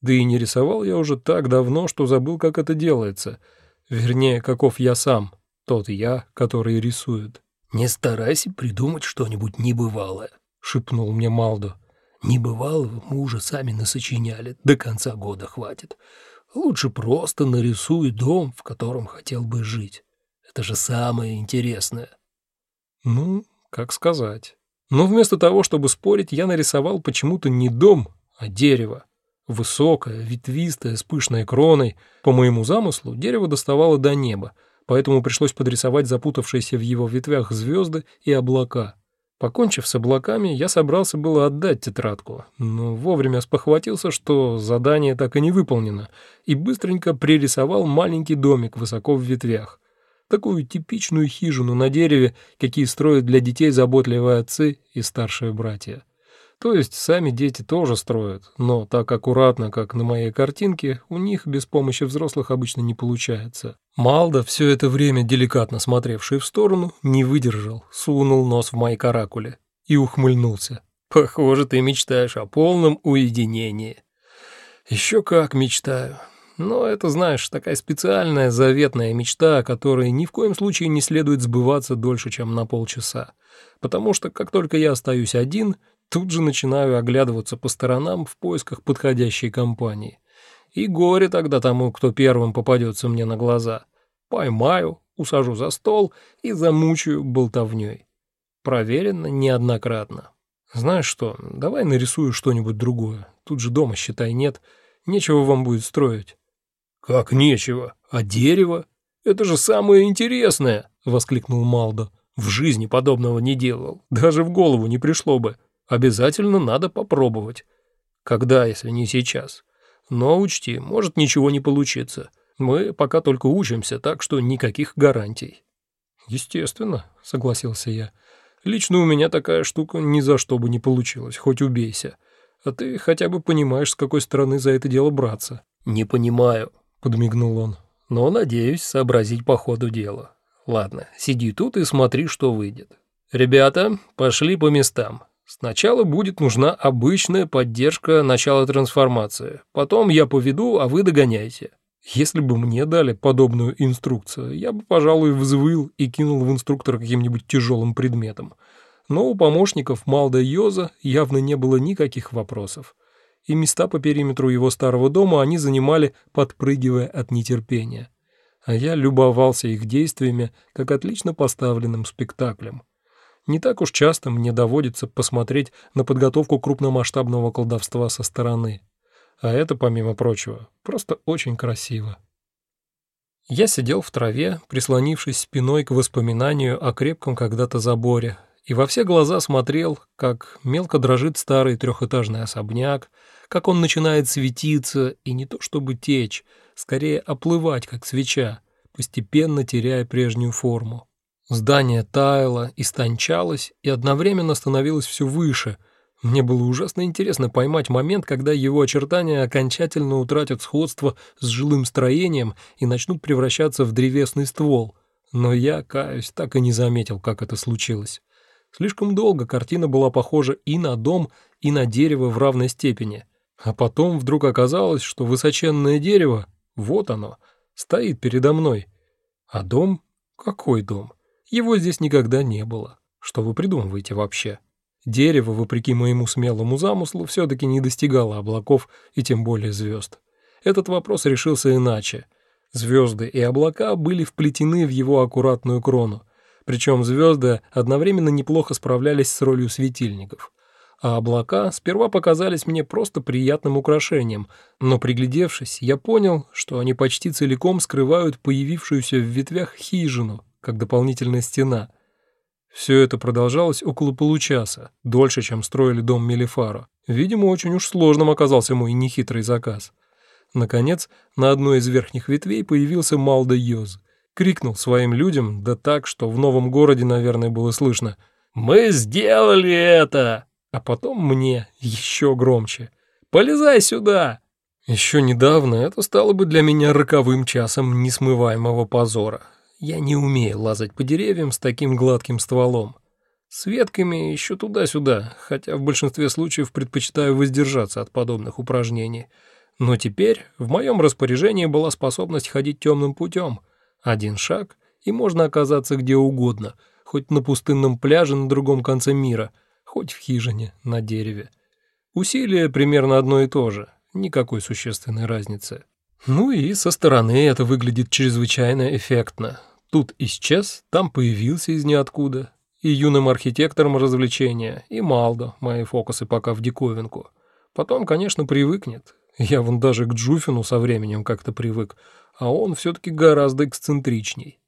Да и не рисовал я уже так давно, что забыл, как это делается. Вернее, каков я сам, тот я, который рисует. «Не старайся придумать что-нибудь небывалое», — шепнул мне Малдо. «Небывалого мы уже сами насочиняли, до конца года хватит. Лучше просто нарисуй дом, в котором хотел бы жить. Это же самое интересное». Ну, как сказать. Но вместо того, чтобы спорить, я нарисовал почему-то не дом, а дерево. Высокое, ветвистое, с пышной кроной. По моему замыслу, дерево доставало до неба, поэтому пришлось подрисовать запутавшиеся в его ветвях звезды и облака. Покончив с облаками, я собрался было отдать тетрадку, но вовремя спохватился, что задание так и не выполнено, и быстренько пририсовал маленький домик высоко в ветвях. Такую типичную хижину на дереве, какие строят для детей заботливые отцы и старшие братья. То есть сами дети тоже строят, но так аккуратно, как на моей картинке, у них без помощи взрослых обычно не получается. Малда, все это время деликатно смотревший в сторону, не выдержал, сунул нос в мои каракули и ухмыльнулся. «Похоже, ты мечтаешь о полном уединении». «Еще как мечтаю. Но это, знаешь, такая специальная заветная мечта, которой ни в коем случае не следует сбываться дольше, чем на полчаса. Потому что как только я остаюсь один, Тут же начинаю оглядываться по сторонам в поисках подходящей компании. И горе тогда тому, кто первым попадется мне на глаза. Поймаю, усажу за стол и замучаю болтовней. Проверено неоднократно. Знаешь что, давай нарисую что-нибудь другое. Тут же дома, считай, нет. Нечего вам будет строить. Как нечего? А дерево? Это же самое интересное, воскликнул Малдо. В жизни подобного не делал. Даже в голову не пришло бы. Обязательно надо попробовать. Когда, если не сейчас? Но учти, может ничего не получиться. Мы пока только учимся, так что никаких гарантий. Естественно, согласился я. Лично у меня такая штука ни за что бы не получилась, хоть убейся. А ты хотя бы понимаешь, с какой стороны за это дело браться. Не понимаю, подмигнул он. Но надеюсь сообразить по ходу дела. Ладно, сиди тут и смотри, что выйдет. Ребята, пошли по местам. Сначала будет нужна обычная поддержка начала трансформации. Потом я поведу, а вы догоняйте. Если бы мне дали подобную инструкцию, я бы, пожалуй, взвыл и кинул в инструктора каким-нибудь тяжелым предметом. Но у помощников Малда Йоза явно не было никаких вопросов. И места по периметру его старого дома они занимали, подпрыгивая от нетерпения. А я любовался их действиями, как отлично поставленным спектаклем. Не так уж часто мне доводится посмотреть на подготовку крупномасштабного колдовства со стороны. А это, помимо прочего, просто очень красиво. Я сидел в траве, прислонившись спиной к воспоминанию о крепком когда-то заборе, и во все глаза смотрел, как мелко дрожит старый трехэтажный особняк, как он начинает светиться и не то чтобы течь, скорее оплывать, как свеча, постепенно теряя прежнюю форму. Здание таяло, истончалось и одновременно становилось все выше. Мне было ужасно интересно поймать момент, когда его очертания окончательно утратят сходство с жилым строением и начнут превращаться в древесный ствол. Но я, каюсь, так и не заметил, как это случилось. Слишком долго картина была похожа и на дом, и на дерево в равной степени. А потом вдруг оказалось, что высоченное дерево, вот оно, стоит передо мной. А дом? Какой дом? Его здесь никогда не было. Что вы придумываете вообще? Дерево, вопреки моему смелому замыслу, все-таки не достигало облаков и тем более звезд. Этот вопрос решился иначе. Звезды и облака были вплетены в его аккуратную крону. Причем звезды одновременно неплохо справлялись с ролью светильников. А облака сперва показались мне просто приятным украшением, но приглядевшись, я понял, что они почти целиком скрывают появившуюся в ветвях хижину, как дополнительная стена. Все это продолжалось около получаса, дольше, чем строили дом Мелифаро. Видимо, очень уж сложным оказался мой нехитрый заказ. Наконец, на одной из верхних ветвей появился Малда Йоз. Крикнул своим людям, да так, что в новом городе, наверное, было слышно «Мы сделали это!» А потом мне еще громче «Полезай сюда!» Еще недавно это стало бы для меня роковым часом несмываемого позора. Я не умею лазать по деревьям с таким гладким стволом. С ветками еще туда-сюда, хотя в большинстве случаев предпочитаю воздержаться от подобных упражнений. Но теперь в моем распоряжении была способность ходить темным путем. Один шаг, и можно оказаться где угодно, хоть на пустынном пляже на другом конце мира, хоть в хижине на дереве. Усилие примерно одно и то же, никакой существенной разницы. Ну и со стороны это выглядит чрезвычайно эффектно. Тут исчез, там появился из ниоткуда. И юным архитекторам развлечения, и Малдо, мои фокусы пока в диковинку. Потом, конечно, привыкнет. Я вон даже к Джуфину со временем как-то привык, а он все-таки гораздо эксцентричней.